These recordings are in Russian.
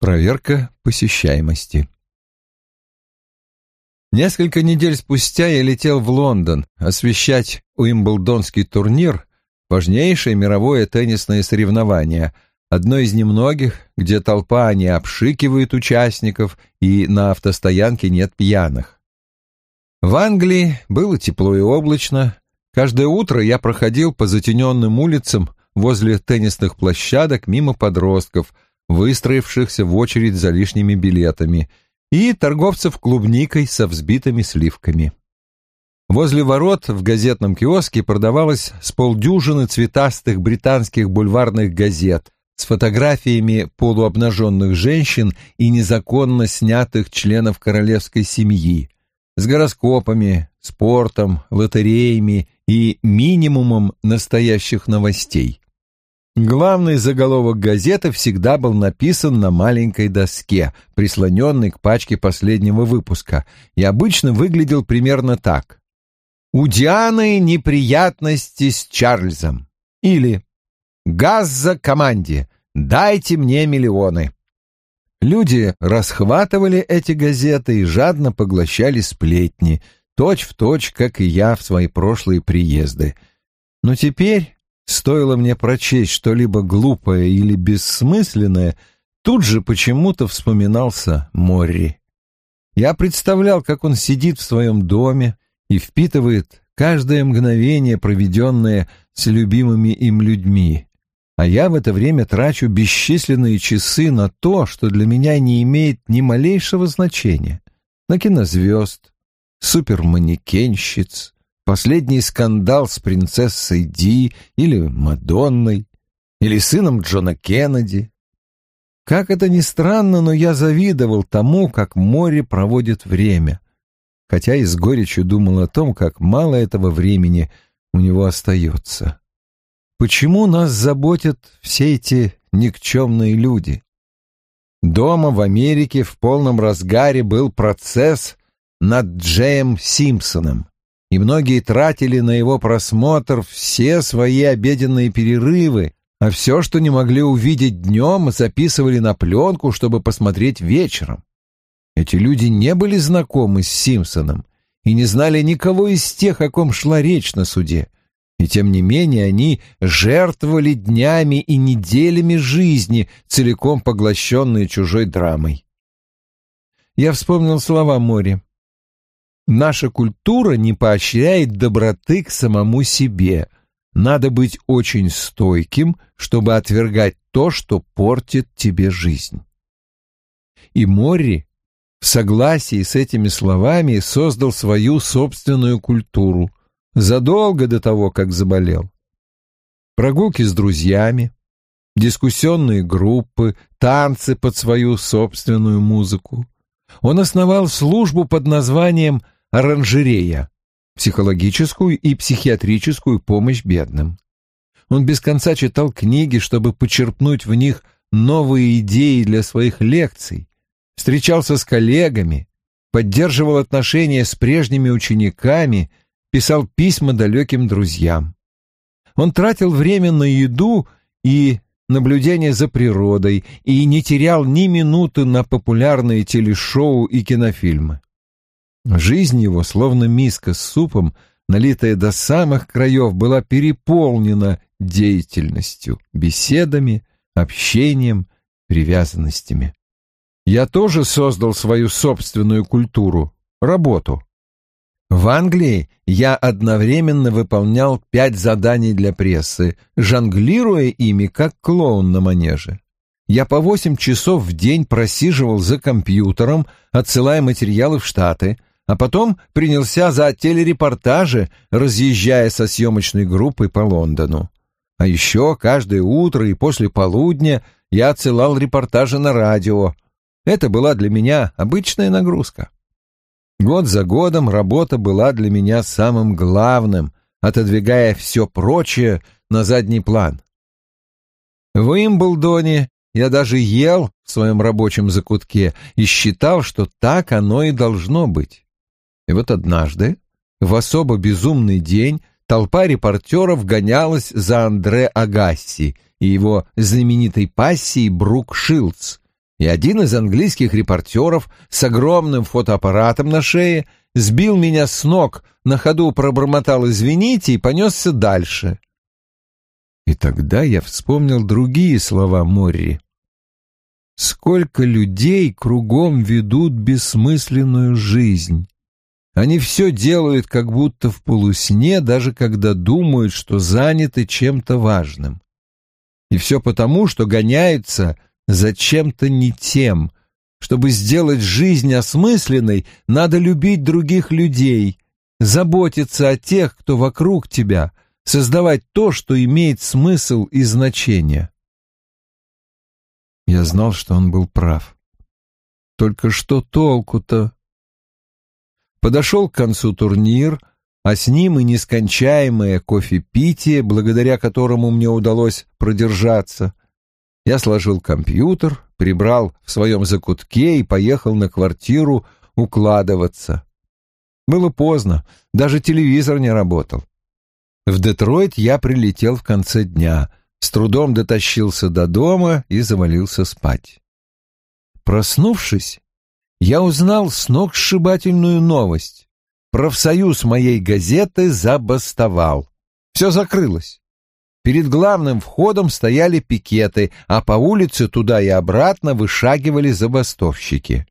Проверка посещаемости. Несколько недель спустя я летел в Лондон освещать Уимблдонский турнир, важнейшее мировое теннисное соревнование, одно из немногих, где толпа не обшикивает участников и на автостоянке нет пьяных. В Англии было тепло и облачно. Каждое утро я проходил по затененным улицам возле теннисных площадок мимо подростков – выстроившихся в очередь за лишними билетами, и торговцев клубникой со взбитыми сливками. Возле ворот в газетном киоске продавалось с полдюжины цветастых британских бульварных газет с фотографиями полуобнаженных женщин и незаконно снятых членов королевской семьи, с гороскопами, спортом, лотереями и минимумом настоящих новостей. Главный заголовок газеты всегда был написан на маленькой доске, прислоненной к пачке последнего выпуска, и обычно выглядел примерно так. «У Дианы неприятности с Чарльзом» или «Газа команде, дайте мне миллионы». Люди расхватывали эти газеты и жадно поглощали сплетни, точь-в-точь, точь, как и я в свои прошлые приезды. Но теперь Стоило мне прочесть что-либо глупое или бессмысленное, тут же почему-то вспоминался Морри. Я представлял, как он сидит в своем доме и впитывает каждое мгновение, проведенное с любимыми им людьми. А я в это время трачу бесчисленные часы на то, что для меня не имеет ни малейшего значения. На кинозвезд, суперманекенщиц, Последний скандал с принцессой Ди или Мадонной, или сыном Джона Кеннеди. Как это ни странно, но я завидовал тому, как море проводит время, хотя и с горечью думал о том, как мало этого времени у него остается. Почему нас заботят все эти никчемные люди? Дома в Америке в полном разгаре был процесс над Джеем Симпсоном и многие тратили на его просмотр все свои обеденные перерывы, а все, что не могли увидеть днем, записывали на пленку, чтобы посмотреть вечером. Эти люди не были знакомы с Симпсоном и не знали никого из тех, о ком шла речь на суде. И тем не менее они жертвовали днями и неделями жизни, целиком поглощенные чужой драмой. Я вспомнил слова Мори. Наша культура не поощряет доброты к самому себе. Надо быть очень стойким, чтобы отвергать то, что портит тебе жизнь. И Морри в согласии с этими словами создал свою собственную культуру задолго до того, как заболел. Прогулки с друзьями, дискуссионные группы, танцы под свою собственную музыку. Он основал службу под названием «Связь» оранжерея, психологическую и психиатрическую помощь бедным. Он без конца читал книги, чтобы почерпнуть в них новые идеи для своих лекций, встречался с коллегами, поддерживал отношения с прежними учениками, писал письма далеким друзьям. Он тратил время на еду и наблюдение за природой и не терял ни минуты на популярные телешоу и кинофильмы. Жизнь его, словно миска с супом, налитая до самых краев, была переполнена деятельностью, беседами, общением, привязанностями. Я тоже создал свою собственную культуру, работу. В Англии я одновременно выполнял пять заданий для прессы, жонглируя ими как клоун на манеже. Я по восемь часов в день просиживал за компьютером, отсылая материалы в Штаты, а потом принялся за телерепортажи, разъезжая со съемочной группой по Лондону. А еще каждое утро и после полудня я отсылал репортажи на радио. Это была для меня обычная нагрузка. Год за годом работа была для меня самым главным, отодвигая все прочее на задний план. В Имблдоне я даже ел в своем рабочем закутке и считал, что так оно и должно быть. И вот однажды, в особо безумный день, толпа репортеров гонялась за Андре Агасси и его знаменитой пассией Брук Шилдс, и один из английских репортеров с огромным фотоаппаратом на шее сбил меня с ног, на ходу пробормотал «извините» и понесся дальше. И тогда я вспомнил другие слова Морри. Сколько людей кругом ведут бессмысленную жизнь. Они все делают как будто в полусне, даже когда думают, что заняты чем-то важным. И все потому, что гоняются за чем-то не тем. Чтобы сделать жизнь осмысленной, надо любить других людей, заботиться о тех, кто вокруг тебя — создавать то, что имеет смысл и значение. Я знал, что он был прав. Только что толку-то? Подошел к концу турнир, а с ним и нескончаемое кофе-питие, благодаря которому мне удалось продержаться. Я сложил компьютер, прибрал в своем закутке и поехал на квартиру укладываться. Было поздно, даже телевизор не работал. В Детройт я прилетел в конце дня, с трудом дотащился до дома и завалился спать. Проснувшись, я узнал сногсшибательную новость. Профсоюз моей газеты забастовал. Все закрылось. Перед главным входом стояли пикеты, а по улице туда и обратно вышагивали забастовщики.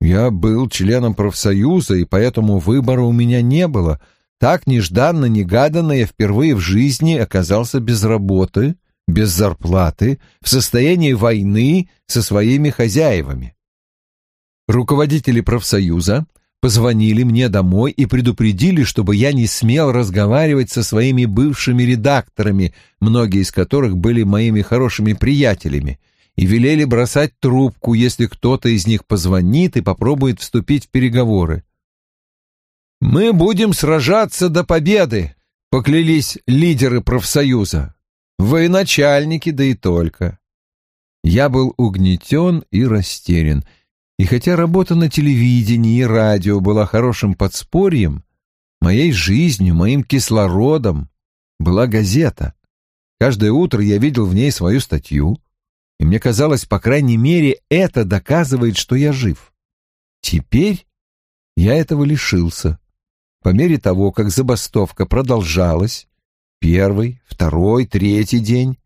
Я был членом профсоюза, и поэтому выбора у меня не было — так нежданно-негаданно я впервые в жизни оказался без работы, без зарплаты, в состоянии войны со своими хозяевами. Руководители профсоюза позвонили мне домой и предупредили, чтобы я не смел разговаривать со своими бывшими редакторами, многие из которых были моими хорошими приятелями, и велели бросать трубку, если кто-то из них позвонит и попробует вступить в переговоры. «Мы будем сражаться до победы», — поклялись лидеры профсоюза. Военачальники, да и только. Я был угнетен и растерян, и хотя работа на телевидении и радио была хорошим подспорьем, моей жизнью, моим кислородом была газета. Каждое утро я видел в ней свою статью, и мне казалось, по крайней мере, это доказывает, что я жив. Теперь я этого лишился. По мере того, как забастовка продолжалась, первый, второй, третий день,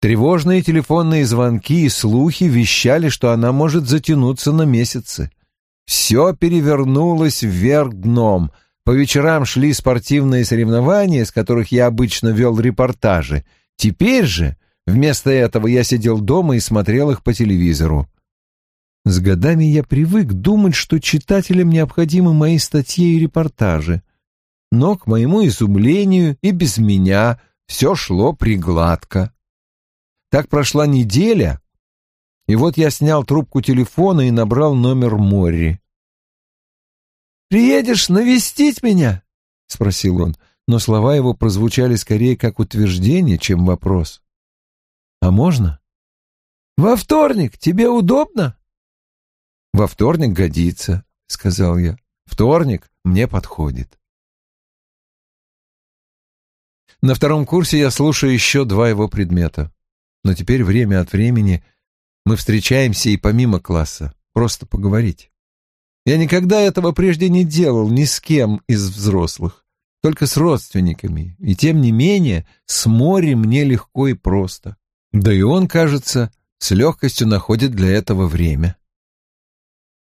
тревожные телефонные звонки и слухи вещали, что она может затянуться на месяцы. Все перевернулось вверх дном. По вечерам шли спортивные соревнования, с которых я обычно вел репортажи. Теперь же вместо этого я сидел дома и смотрел их по телевизору. С годами я привык думать, что читателям необходимы мои статьи и репортажи. Но, к моему изумлению, и без меня все шло пригладко. Так прошла неделя, и вот я снял трубку телефона и набрал номер Морри. «Приедешь навестить меня?» — спросил он, но слова его прозвучали скорее как утверждение, чем вопрос. «А можно?» «Во вторник тебе удобно?» «Во вторник годится», — сказал я. «Вторник мне подходит». На втором курсе я слушаю еще два его предмета. Но теперь время от времени мы встречаемся и помимо класса, просто поговорить. Я никогда этого прежде не делал ни с кем из взрослых, только с родственниками, и тем не менее с морем мне легко и просто. Да и он, кажется, с легкостью находит для этого время.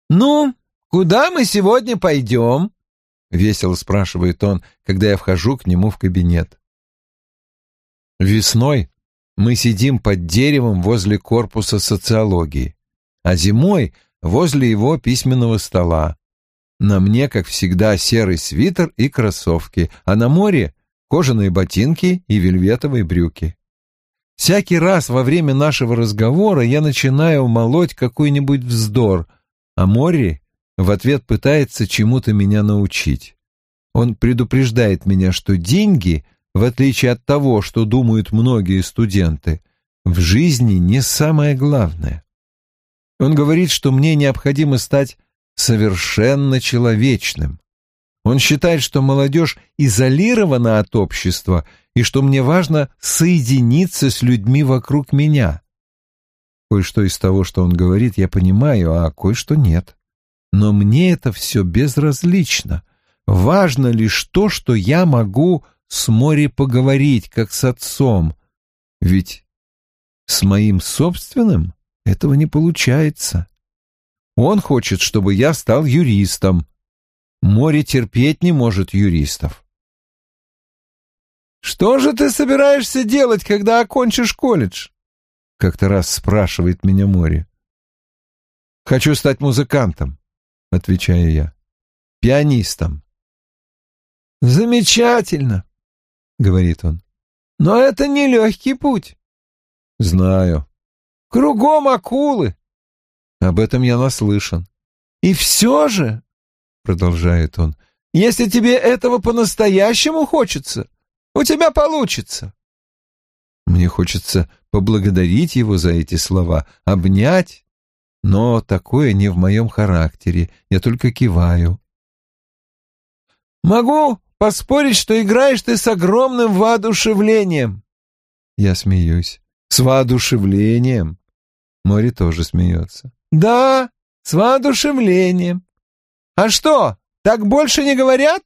«Ну, куда мы сегодня пойдем?» — весело спрашивает он, когда я вхожу к нему в кабинет. Весной мы сидим под деревом возле корпуса социологии, а зимой возле его письменного стола. На мне, как всегда, серый свитер и кроссовки, а на море кожаные ботинки и вельветовые брюки. Всякий раз во время нашего разговора я начинаю молоть какой-нибудь вздор, а Мори в ответ пытается чему-то меня научить. Он предупреждает меня, что деньги, в отличие от того, что думают многие студенты, в жизни не самое главное. Он говорит, что мне необходимо стать совершенно человечным. Он считает, что молодежь изолирована от общества и что мне важно соединиться с людьми вокруг меня. Кое-что из того, что он говорит, я понимаю, а кое-что нет. Но мне это все безразлично. Важно лишь то, что я могу с Мори поговорить, как с отцом. Ведь с моим собственным этого не получается. Он хочет, чтобы я стал юристом. Море терпеть не может юристов. «Что же ты собираешься делать, когда окончишь колледж?» — как-то раз спрашивает меня море. «Хочу стать музыкантом», — отвечаю я. «Пианистом». «Замечательно», — говорит он. «Но это не легкий путь». «Знаю». «Кругом акулы». Об этом я наслышан. «И все же», — продолжает он, — «если тебе этого по-настоящему хочется, у тебя получится». Мне хочется поблагодарить его за эти слова, обнять, но такое не в моем характере, я только киваю. «Могу поспорить, что играешь ты с огромным воодушевлением». Я смеюсь. «С воодушевлением?» Мори тоже смеется. «Да, с воодушевлением. А что, так больше не говорят?»